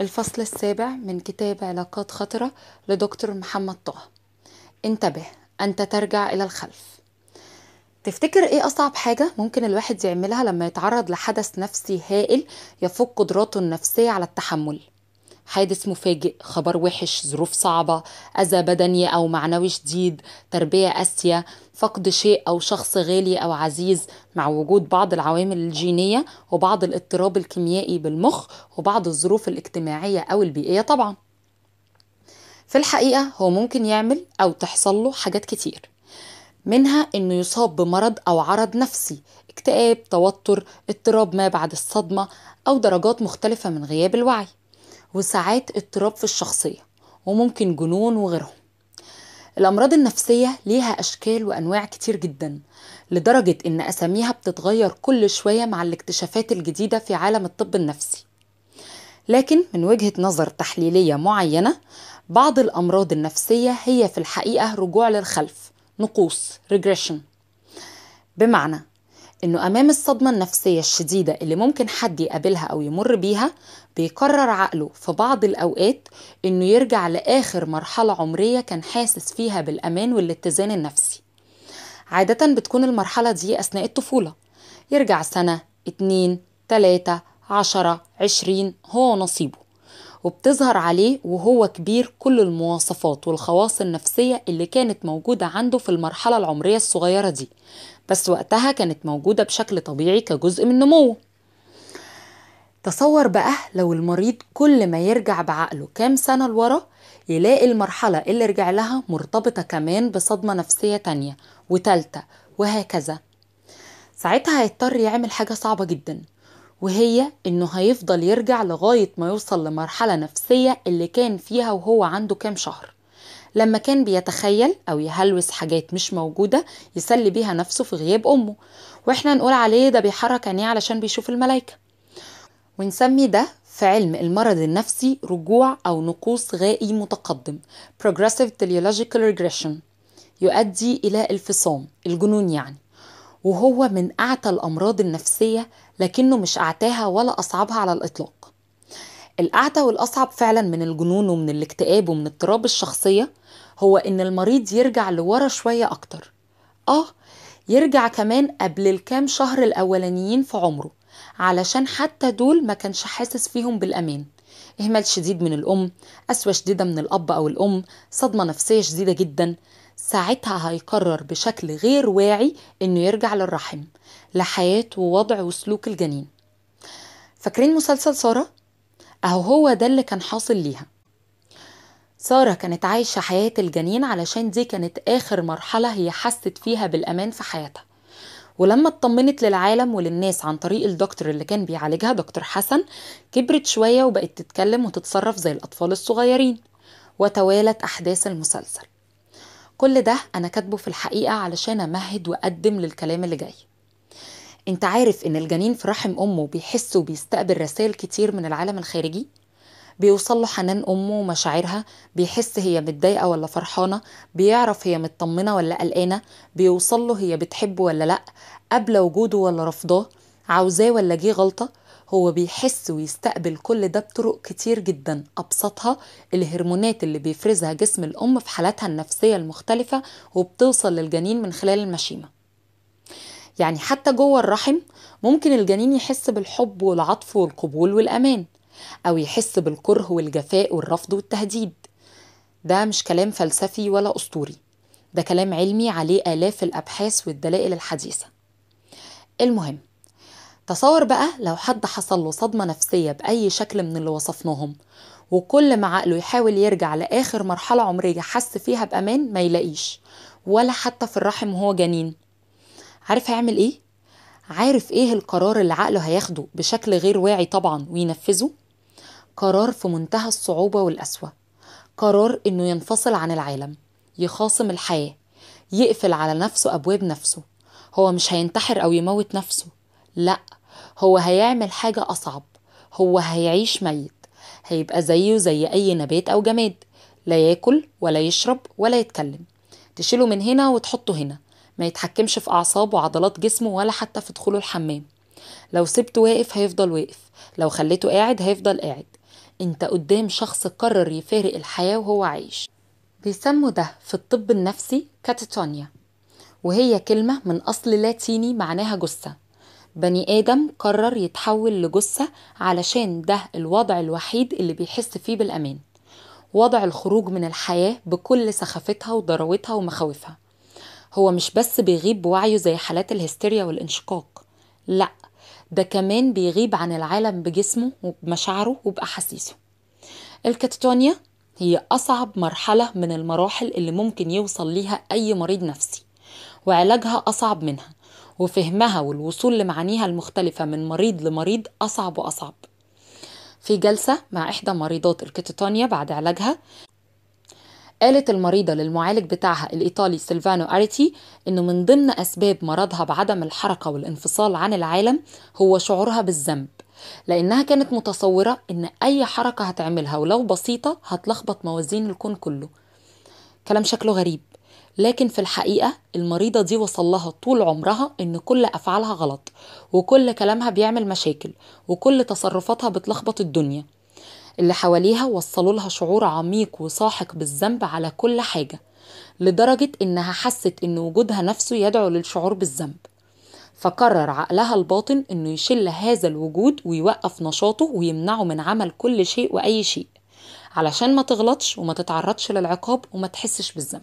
الفصل السابع من كتاب علاقات خطرة لدكتور محمد طه. انتبه أنت ترجع إلى الخلف. تفتكر إيه أصعب حاجة ممكن الواحد يعملها لما يتعرض لحدث نفسي هائل يفوق قدراته النفسية على التحمل؟ حادث مفاجئ خبر وحش ظروف صعبة أذى بدني أو معنوي شديد تربية قاسية فقد شيء أو شخص غالي أو عزيز مع وجود بعض العوامل الجينية وبعض الاضطراب الكيميائي بالمخ وبعض الظروف الاجتماعية أو البيئية طبعا. في الحقيقة هو ممكن يعمل أو تحصل له حاجات كتير منها إنه يصاب بمرض أو عرض نفسي اكتئاب توتر اضطراب ما بعد الصدمة أو درجات مختلفة من غياب الوعي وساعات اضطراب في الشخصية وممكن جنون وغيرهم. الأمراض النفسية ليها أشكال وأنواع كتير جدا لدرجة إن أساميها بتتغير كل شوية مع الاكتشافات الجديدة في عالم الطب النفسي. لكن من وجهة نظر تحليلية معينة بعض الأمراض النفسية هي في الحقيقة رجوع للخلف نقوص regression. بمعنى إنه أمام الصدمة النفسية الشديدة اللي ممكن حد يقابلها أو يمر بيها بيقرر عقله في بعض الأوقات إنه يرجع لآخر مرحلة عمرية كان حاسس فيها بالأمان والاتزان النفسي. عادة بتكون المرحلة دي أثناء الطفولة. يرجع سنة اتنين تلاتة عشرة عشرين هو نصيبه. وبتظهر عليه وهو كبير كل المواصفات والخواص النفسية اللي كانت موجودة عنده في المرحلة العمرية الصغيرة دي. بس وقتها كانت موجودة بشكل طبيعي كجزء من نموه. تصور بقى لو المريض كل ما يرجع بعقله كام سنة لورا يلاقي المرحلة اللي رجع لها مرتبطة كمان بصدمة نفسية تانية وتالتة وهكذا. ساعتها هيضطر يعمل حاجة صعبة جدا وهي إنه هيفضل يرجع لغاية ما يوصل لمرحلة نفسية اللي كان فيها وهو عنده كام شهر. لما كان بيتخيل أو يهلوس حاجات مش موجودة يسلي بيها نفسه في غياب أمه وإحنا نقول عليه ده بيحرك عينيه علشان بيشوف الملايكة. ونسمي ده في علم المرض النفسي رجوع أو نقوص غائي متقدم progressive teleological regression يؤدي إلى الفصام الجنون يعني. وهو من أعتى الأمراض النفسية لكنه مش أعتاها ولا أصعبها على الإطلاق. الأعتى والأصعب فعلا من الجنون ومن الاكتئاب ومن اضطراب الشخصية هو إن المريض يرجع لورا شوية أكتر. آه يرجع كمان قبل الكام شهر الأولانيين في عمره. علشان حتى دول ما كانش حاسس فيهم بالأمان. إهمال شديد من الأم قسوة شديدة من الأب أو الأم صدمة نفسية شديدة جدا. ساعتها هيقرر بشكل غير واعي إنه يرجع للرحم لحياة ووضع وسلوك الجنين. فاكرين مسلسل سارة؟ أهو هو ده اللي كان حاصل ليها. سارة كانت عايشة حياة الجنين علشان دي كانت آخر مرحلة هي حست فيها بالأمان في حياتها. ولما اطمنت للعالم وللناس عن طريق الدكتور اللي كان بيعالجها دكتور حسن كبرت شوية وبقت تتكلم وتتصرف زي الأطفال الصغيرين وتوالت أحداث المسلسل. كل ده أنا كاتبه في الحقيقة علشان أمهد وأقدم للكلام اللي جاي. أنت عارف إن الجنين في رحم أمه بيحس وبيستقبل رسائل كتير من العالم الخارجي؟ بيوصل له حنان أمه ومشاعرها بيحس هي متضايقة ولا فرحانة بيعرف هي مطمنة ولا قلقانة بيوصل له هي بتحبه ولا لأ قابلة وجوده ولا رفضاه عاوزاه ولا جه غلطة هو بيحس ويستقبل كل ده بطرق كتير جدا أبسطها الهرمونات اللي بيفرزها جسم الأم في حالاتها النفسية المختلفة وبتوصل للجنين من خلال المشيمة. يعني حتى جوه الرحم ممكن الجنين يحس بالحب والعطف والقبول والأمان. أو يحس بالكره والجفاء والرفض والتهديد ده مش كلام فلسفي ولا أسطوري ده كلام علمي عليه آلاف الأبحاث والدلائل الحديثة المهم تصور بقى لو حد حصل له صدمة نفسية بأي شكل من اللي وصفناهم وكل ما عقله يحاول يرجع لآخر مرحلة عمرية حس فيها بأمان ما يلاقيش ولا حتى في الرحم وهو جنين عارف هيعمل إيه؟ عارف إيه القرار اللي عقله هياخده بشكل غير واعي طبعا وينفذه؟ قرار في منتهى الصعوبة والقسوة قرار إنه ينفصل عن العالم يخاصم الحياة يقفل على نفسه أبواب نفسه. هو مش هينتحر أو يموت نفسه. لأ هو هيعمل حاجة أصعب. هو هيعيش ميت. هيبقى زيه زي أي نبات أو جماد. لا ياكل ولا يشرب ولا يتكلم. تشيله من هنا وتحطه هنا. ما يتحكمش في أعصابه وعضلات جسمه ولا حتى في دخوله الحمام. لو سبته واقف هيفضل واقف. لو خليته قاعد هيفضل قاعد. انت قدام شخص قرر يفارق الحياة وهو عايش. بيسموا ده في الطب النفسي كاتاتونيا وهي كلمة من أصل لاتيني معناها جثة. بني آدم قرر يتحول لجثة علشان ده الوضع الوحيد اللي بيحس فيه بالأمان. وضع الخروج من الحياة بكل سخافتها وضراوتها ومخاوفها. هو مش بس بيغيب بوعيه زي حالات الهستيريا والانشقاق لأ ده كمان بيغيب عن العالم بجسمه وبمشاعره وبأحاسيسه. الكاتاتونيا هي أصعب مرحلة من المراحل اللي ممكن يوصل ليها أي مريض نفسي وعلاجها أصعب منها وفهمها والوصول لمعانيها المختلفة من مريض لمريض أصعب وأصعب. في جلسة مع إحدى مريضات الكاتاتونيا بعد علاجها قالت المريضة للمعالج بتاعها الإيطالي سيلفانو أريتي إنه من ضمن أسباب مرضها بعدم الحركة والانفصال عن العالم هو شعورها بالذنب لأنها كانت متصورة إن أي حركة هتعملها ولو بسيطة هتلخبط موازين الكون كله. كلام شكله غريب لكن في الحقيقة المريضة دي وصل لها طول عمرها إن كل أفعالها غلط وكل كلامها بيعمل مشاكل وكل تصرفاتها بتلخبط الدنيا. اللي حواليها وصلوا لها شعور عميق وساحق بالذنب على كل حاجة لدرجة إنها حست إن وجودها نفسه يدعو للشعور بالذنب. فقرر عقلها الباطن إنه يشل هذا الوجود ويوقف نشاطه ويمنعه من عمل كل شيء وأي شيء علشان ما تغلطش وما تتعرضش للعقاب وما تحسش بالذنب.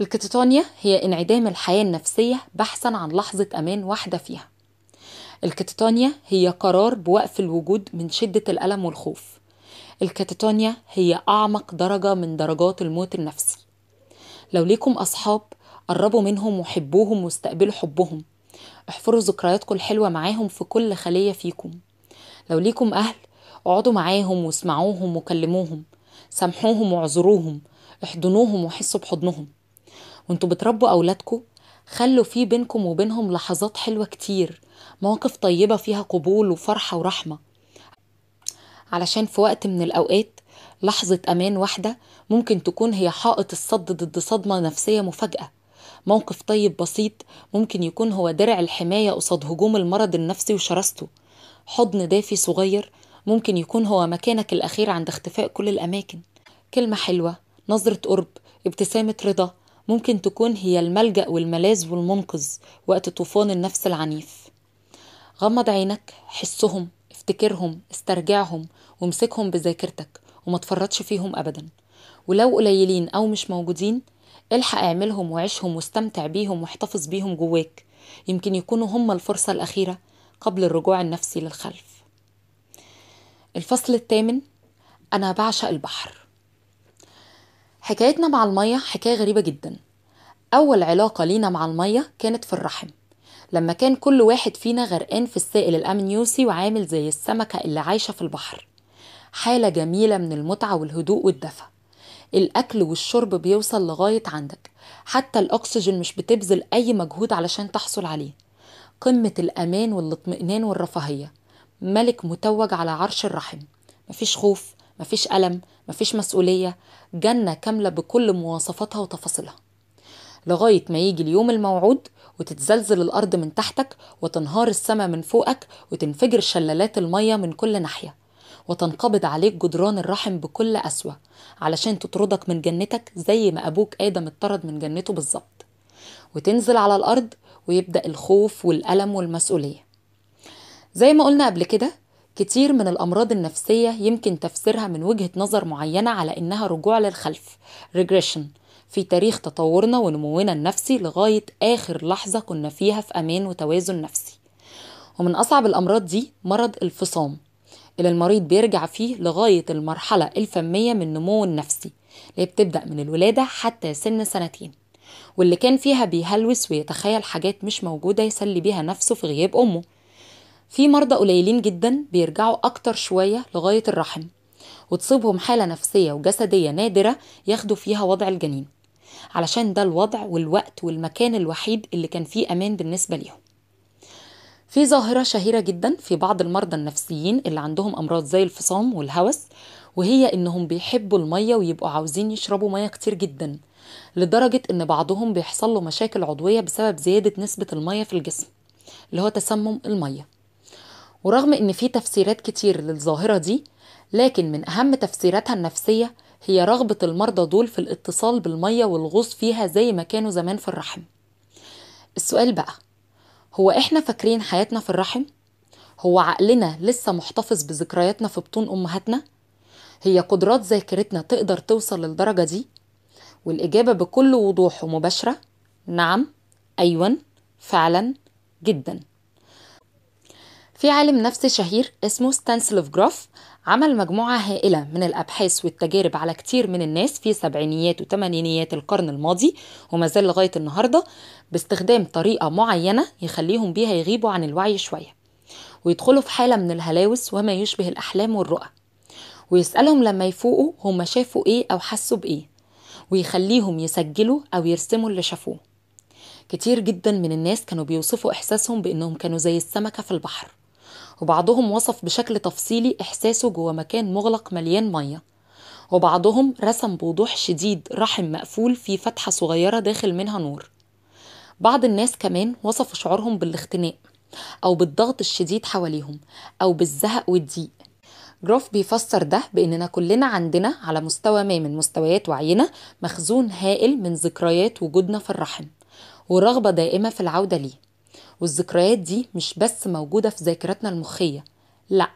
الكتاتونيا هي انعدام الحياة النفسية بحثا عن لحظة أمان واحدة فيها. الكتاتونيا هي قرار بوقف الوجود من شدة الألم والخوف. الكتاتونيا هي أعمق درجة من درجات الموت النفسي. لو ليكم أصحاب قربوا منهم وحبوهم واستقبلوا حبهم احفروا ذكرياتكم الحلوة معاهم في كل خلية فيكم. لو ليكم أهل اقعدوا معاهم واسمعوهم وكلموهم سامحوهم واعذروهم احضنوهم وحسوا بحضنهم. وانتوا بتربوا أولادكم خلوا في بينكم وبينهم لحظات حلوة كتير مواقف طيبة فيها قبول وفرحة ورحمة. علشان في وقت من الأوقات لحظة أمان واحدة ممكن تكون هي حائط الصد ضد صدمة نفسية مفاجأة. موقف طيب بسيط ممكن يكون هو درع الحماية قصاد هجوم المرض النفسي وشراسته. حضن دافي صغير ممكن يكون هو مكانك الأخير عند اختفاء كل الأماكن. كلمة حلوة نظرة قرب ابتسامة رضا ممكن تكون هي الملجأ والملاذ والمنقذ وقت طوفان النفس العنيف. غمض عينك حسهم افتكرهم استرجعهم وامسكهم بذاكرتك وما تفرطش فيهم أبدا. ولو قليلين أو مش موجودين الحق اعملهم وعيشهم واستمتع بيهم واحتفظ بيهم جواك. يمكن يكونوا هم الفرصة الأخيرة قبل الرجوع النفسي للخلف. الفصل الثامن أنا بعشق البحر. حكايتنا مع المية حكاية غريبة جدا. أول علاقة لينا مع المية كانت في الرحم. لما كان كل واحد فينا غرقان في السائل الأمنيوسي وعامل زي السمكة اللي عايشة في البحر. حالة جميلة من المتعة والهدوء والدفى. الأكل والشرب بيوصل لغاية عندك. حتى الأكسجين مش بتبذل أي مجهود علشان تحصل عليه. قمة الأمان والاطمئنان والرفاهية. ملك متوج على عرش الرحم. مفيش خوف مفيش ألم مفيش مسؤولية. جنة كاملة بكل مواصفاتها وتفاصيلها. لغاية ما يجي اليوم الموعود وتتزلزل الأرض من تحتك وتنهار السماء من فوقك وتنفجر شلالات المية من كل ناحية. وتنقبض عليك جدران الرحم بكل قسوة علشان تطردك من جنتك زي ما أبوك آدم اتطرد من جنته بالظبط. وتنزل على الأرض ويبدأ الخوف والألم والمسؤولية. زي ما قلنا قبل كده كتير من الأمراض النفسية يمكن تفسيرها من وجهة نظر معينة على إنها رجوع للخلف regression في تاريخ تطورنا ونمونا النفسي لغاية آخر لحظة كنا فيها في أمان وتوازن نفسي. ومن أصعب الأمراض دي مرض الفصام اللي المريض بيرجع فيه لغاية المرحلة الفمية من نموه النفسي اللي بتبدأ من الولادة حتى سن سنتين واللي كان فيها بيهلوس ويتخيل حاجات مش موجودة يسلي بيها نفسه في غياب أمه. في مرضى قليلين جدا بيرجعوا أكتر شوية لغاية الرحم وتصيبهم حالة نفسية وجسدية نادرة ياخدوا فيها وضع الجنين. علشان ده الوضع والوقت والمكان الوحيد اللي كان فيه أمان بالنسبة ليهم. في ظاهرة شهيرة جدا في بعض المرضى النفسيين اللي عندهم أمراض زي الفصام والهوس وهي إنهم بيحبوا المية ويبقوا عاوزين يشربوا مية كتير جدا لدرجة إن بعضهم بيحصل له مشاكل عضوية بسبب زيادة نسبة المية في الجسم اللي هو تسمم المية. ورغم إن في تفسيرات كتير للظاهرة دي لكن من أهم تفسيراتها النفسية هي رغبة المرضى دول في الاتصال بالمية والغوص فيها زي ما كانوا زمان في الرحم السؤال بقى هو إحنا فاكرين حياتنا في الرحم؟ هو عقلنا لسه محتفظ بذكرياتنا في بطون أمهاتنا؟ هي قدرات ذاكرتنا تقدر توصل للدرجة دي؟ والإجابة بكل وضوح ومباشرة نعم أيوة فعلا جدا في عالم نفسي شهير اسمه ستانسلوف جروف عمل مجموعة هائلة من الأبحاث والتجارب على كتير من الناس في سبعينيات وثمانينيات القرن الماضي وما زال لغاية النهاردة باستخدام طريقة معينة يخليهم بيها يغيبوا عن الوعي شوية ويدخلوا في حالة من الهلاوس وما يشبه الأحلام والرؤى ويسألهم لما يفوقوا هم شافوا إيه أو حسوا بإيه ويخليهم يسجلوا أو يرسموا اللي شافوه. كتير جدا من الناس كانوا بيوصفوا إحساسهم بإنهم كانوا زي السمكة في البحر. وبعضهم وصف بشكل تفصيلي إحساسه جوه مكان مغلق مليان مية. وبعضهم رسم بوضوح شديد رحم مقفول في فتحة صغيرة داخل منها نور. بعض الناس كمان وصفوا شعورهم بالاختناق أو بالضغط الشديد حواليهم أو بالزهق والضيق. جروف بيفسر ده بإننا كلنا عندنا على مستوى ما من مستويات وعينا مخزون هائل من ذكريات وجودنا في الرحم ورغبة دائمة في العودة ليه. والذكريات دي مش بس موجودة في ذاكرتنا المخية لأ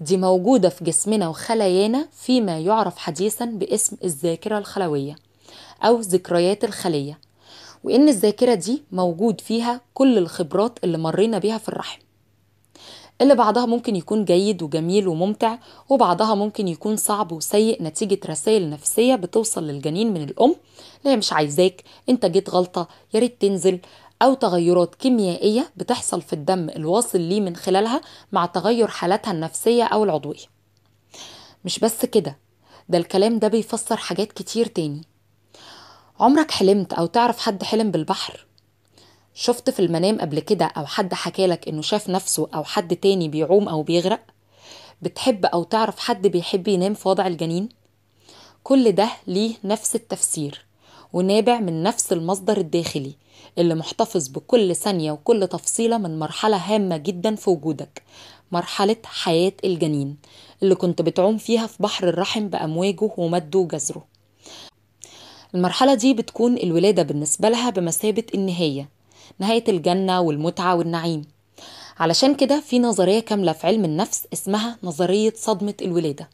دي موجودة في جسمنا وخلايانا فيما يعرف حديثا باسم الذاكرة الخلوية أو ذكريات الخلية وإن الذاكرة دي موجود فيها كل الخبرات اللي مرينا بيها في الرحم. اللي بعضها ممكن يكون جيد وجميل وممتع وبعضها ممكن يكون صعب وسيء نتيجة رسائل نفسية بتوصل للجنين من الأم هي مش عايزاك انت جيت غلطة ياريت تنزل أو تغيرات كيميائية بتحصل في الدم الواصل ليه من خلالها مع تغير حالاتها النفسية أو العضوية مش بس كده ده الكلام ده بيفسر حاجات كتير تاني عمرك حلمت أو تعرف حد حلم بالبحر؟ شفت في المنام قبل كده أو حد حكالك إنه شاف نفسه أو حد تاني بيعوم أو بيغرق؟ بتحب أو تعرف حد بيحب ينام في وضع الجنين؟ كل ده ليه نفس التفسير ونابع من نفس المصدر الداخلي اللي محتفظ بكل ثانية وكل تفصيلة من مرحلة هامة جدا في وجودك مرحلة حياة الجنين اللي كنت بتعوم فيها في بحر الرحم بأمواجه ومده وجزره المرحلة دي بتكون الولادة بالنسبة لها بمثابة النهاية نهاية الجنة والمتعة والنعيم. علشان كده في نظرية كاملة في علم النفس اسمها نظرية صدمة الولادة.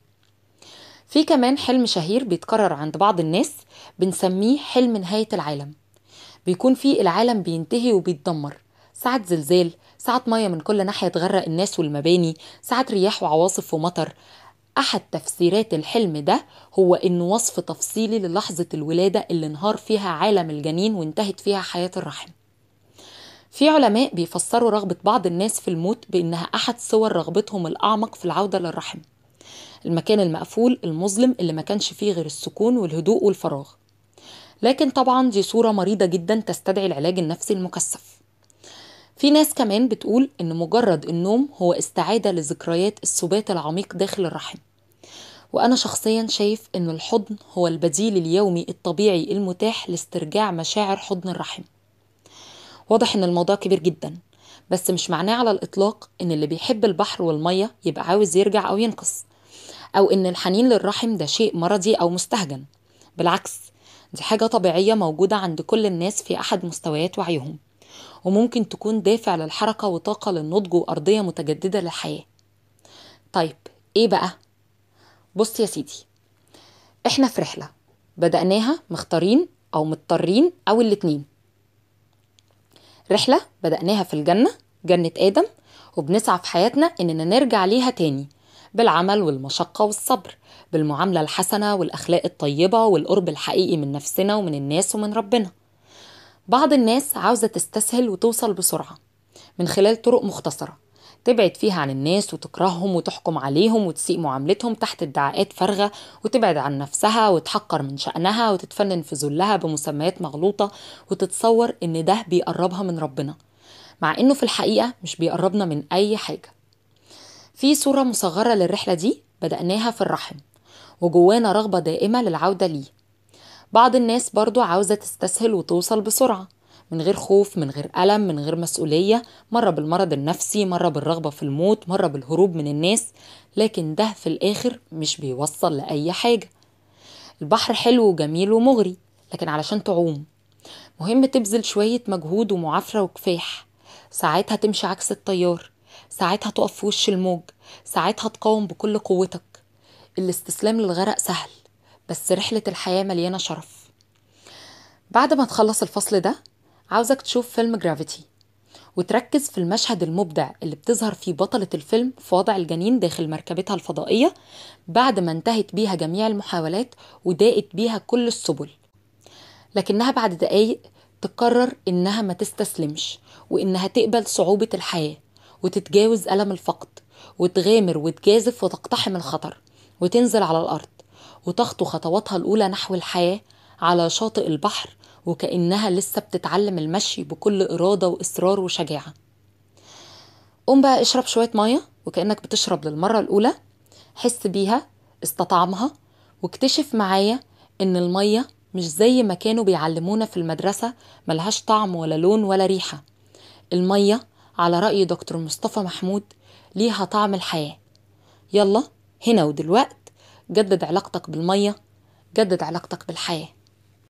في كمان حلم شهير بيتكرر عند بعض الناس بنسميه حلم نهاية العالم. بيكون فيه العالم بينتهي وبيتدمر. ساعة زلزال ساعة مية من كل ناحية تغرق الناس والمباني ساعة رياح وعواصف ومطر. أحد تفسيرات الحلم ده هو إنه وصف تفصيلي للحظة الولادة اللي انهار فيها عالم الجنين وانتهت فيها حياة الرحم. في علماء بيفسروا رغبة بعض الناس في الموت بإنها أحد صور رغبتهم الأعمق في العودة للرحم. المكان المقفول المظلم اللي ما كانش فيه غير السكون والهدوء والفراغ. لكن طبعا دي صورة مريضة جدا تستدعي العلاج النفسي المكثف. في ناس كمان بتقول إن مجرد النوم هو استعادة لذكريات السبات العميق داخل الرحم. وأنا شخصيا شايف ان الحضن هو البديل اليومي الطبيعي المتاح لاسترجاع مشاعر حضن الرحم. واضح إن الموضوع كبير جدا بس مش معناه على الإطلاق إن اللي بيحب البحر والمية يبقى عاوز يرجع أو ينقص أو إن الحنين للرحم ده شيء مرضي أو مستهجن. بالعكس دي حاجة طبيعية موجودة عند كل الناس في أحد مستويات وعيهم وممكن تكون دافع للحركة وطاقة للنضج وأرضية متجددة للحياة. طيب إيه بقى؟ بص يا سيدي إحنا في رحلة بدأناها مختارين أو مضطرين أو الاتنين. رحلة بدأناها في الجنة جنة آدم وبنسعى في حياتنا إننا نرجع ليها تاني. بالعمل والمشقة والصبر بالمعاملة الحسنة والأخلاق الطيبة والقرب الحقيقي من نفسنا ومن الناس ومن ربنا. بعض الناس عاوزة تستسهل وتوصل بسرعة من خلال طرق مختصرة تبعد فيها عن الناس وتكرههم وتحكم عليهم وتسيء معاملتهم تحت ادعاءات فارغة وتبعد عن نفسها وتحقر من شأنها وتتفنن في ذلها بمسميات مغلوطة وتتصور إن ده بيقربها من ربنا مع إنه في الحقيقة مش بيقربنا من أي حاجة. في صورة مصغرة للرحلة دي بدأناها في الرحم وجوانا رغبة دائمة للعودة ليه. بعض الناس برضو عاوزة تستسهل وتوصل بسرعة من غير خوف من غير ألم من غير مسؤولية مرة بالمرض النفسي مرة بالرغبة في الموت مرة بالهروب من الناس لكن ده في الآخر مش بيوصل لأي حاجة. البحر حلو وجميل ومغري لكن علشان تعوم. مهم تبذل شوية مجهود ومعافرة وكفاح. ساعات هتمشي عكس التيار. ساعات هتقف في وش الموج ساعات هتقاوم بكل قوتك. الاستسلام للغرق سهل بس رحلة الحياة مليانة شرف. بعد ما تخلص الفصل ده عاوزك تشوف فيلم جرافيتي وتركز في المشهد المبدع اللي بتظهر فيه بطلة الفيلم في وضع الجنين داخل مركبتها الفضائية بعد ما انتهت بيها جميع المحاولات وداقت بيها كل السبل. لكنها بعد دقايق تقرر إنها ما تستسلمش وإنها تقبل صعوبة الحياة. وتتجاوز ألم الفقد وتغامر وتجازف وتقتحم الخطر وتنزل على الأرض وتخطو خطواتها الأولى نحو الحياة على شاطئ البحر وكأنها لسه بتتعلم المشي بكل إرادة وإصرار وشجاعة. قوم بقى اشرب شوية مية وكأنك بتشرب للمرة الأولى. حس بيها استطعمها واكتشف معايا إن المية مش زي ما كانوا بيعلمونا في المدرسة ملهاش طعم ولا لون ولا ريحة. المية على رأي دكتور مصطفى محمود ليها طعم الحياة. يلا هنا ودلوقت جدد علاقتك بالمية جدد علاقتك بالحياة.